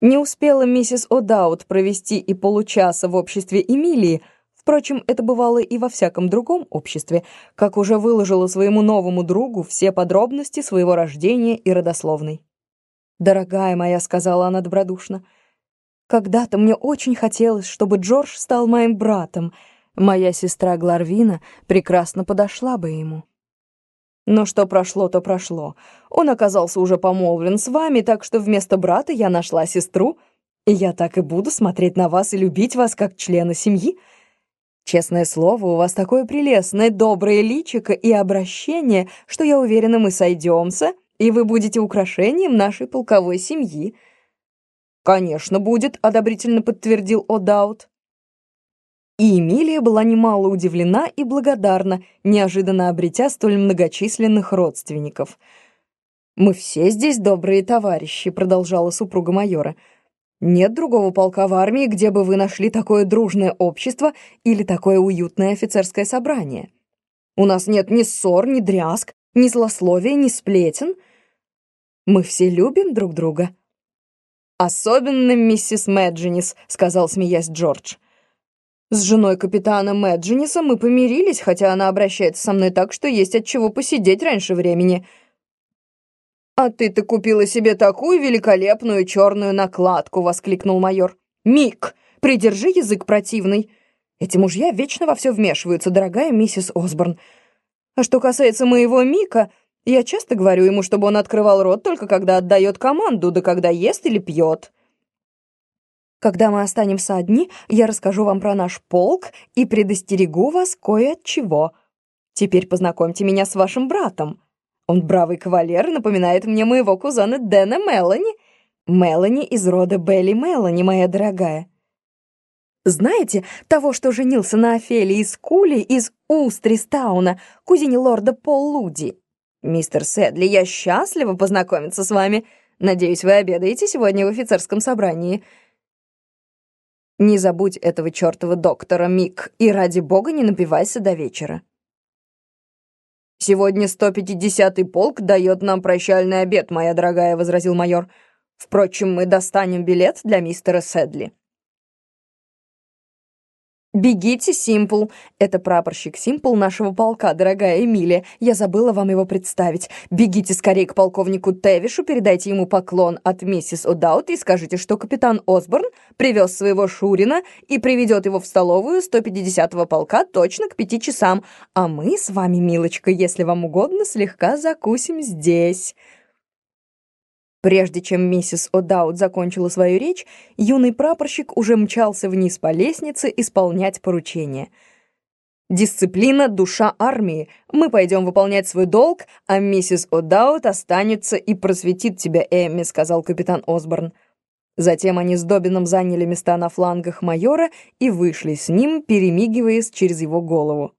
Не успела миссис О'Даут провести и получаса в обществе Эмилии, впрочем, это бывало и во всяком другом обществе, как уже выложила своему новому другу все подробности своего рождения и родословной. «Дорогая моя», — сказала она добродушно, — «когда-то мне очень хотелось, чтобы Джордж стал моим братом. Моя сестра Гларвина прекрасно подошла бы ему». Но что прошло, то прошло. Он оказался уже помолвлен с вами, так что вместо брата я нашла сестру, и я так и буду смотреть на вас и любить вас как члена семьи. Честное слово, у вас такое прелестное, доброе личико и обращение, что я уверена, мы сойдемся, и вы будете украшением нашей полковой семьи». «Конечно, будет», — одобрительно подтвердил О'Даут. И Эмилия была немало удивлена и благодарна, неожиданно обретя столь многочисленных родственников. «Мы все здесь добрые товарищи», — продолжала супруга майора. «Нет другого полка в армии, где бы вы нашли такое дружное общество или такое уютное офицерское собрание. У нас нет ни ссор, ни дрязг, ни злословия, ни сплетен. Мы все любим друг друга». «Особенно миссис Мэджинис», — сказал, смеясь Джордж. С женой капитана Мэджиниса мы помирились, хотя она обращается со мной так, что есть от чего посидеть раньше времени. «А ты-то купила себе такую великолепную черную накладку!» — воскликнул майор. «Мик, придержи язык противный. Эти мужья вечно во все вмешиваются, дорогая миссис Осборн. А что касается моего Мика, я часто говорю ему, чтобы он открывал рот только когда отдает команду, да когда ест или пьет». Когда мы останемся одни, я расскажу вам про наш полк и предостерегу вас кое от чего. Теперь познакомьте меня с вашим братом. Он бравый кавалер напоминает мне моего кузена Дэна Мелани. Мелани из рода Белли Мелани, моя дорогая. Знаете того, что женился на Офелии Скули из Устристауна, кузине лорда Пол Луди? Мистер Сэдли, я счастлива познакомиться с вами. Надеюсь, вы обедаете сегодня в офицерском собрании. Не забудь этого чертова доктора, Мик, и ради бога не напивайся до вечера. «Сегодня 150-й полк дает нам прощальный обед, моя дорогая», — возразил майор. «Впрочем, мы достанем билет для мистера Сэдли». «Бегите, Симпл!» Это прапорщик Симпл нашего полка, дорогая Эмилия. Я забыла вам его представить. Бегите скорее к полковнику Тевишу, передайте ему поклон от миссис О'Даут и скажите, что капитан Осборн привез своего Шурина и приведет его в столовую 150-го полка точно к пяти часам. А мы с вами, милочка, если вам угодно, слегка закусим здесь». Прежде чем миссис О'Даут закончила свою речь, юный прапорщик уже мчался вниз по лестнице исполнять поручение. «Дисциплина — душа армии. Мы пойдем выполнять свой долг, а миссис О'Даут останется и просветит тебя, Эмми», — сказал капитан Осборн. Затем они с Добином заняли места на флангах майора и вышли с ним, перемигиваясь через его голову.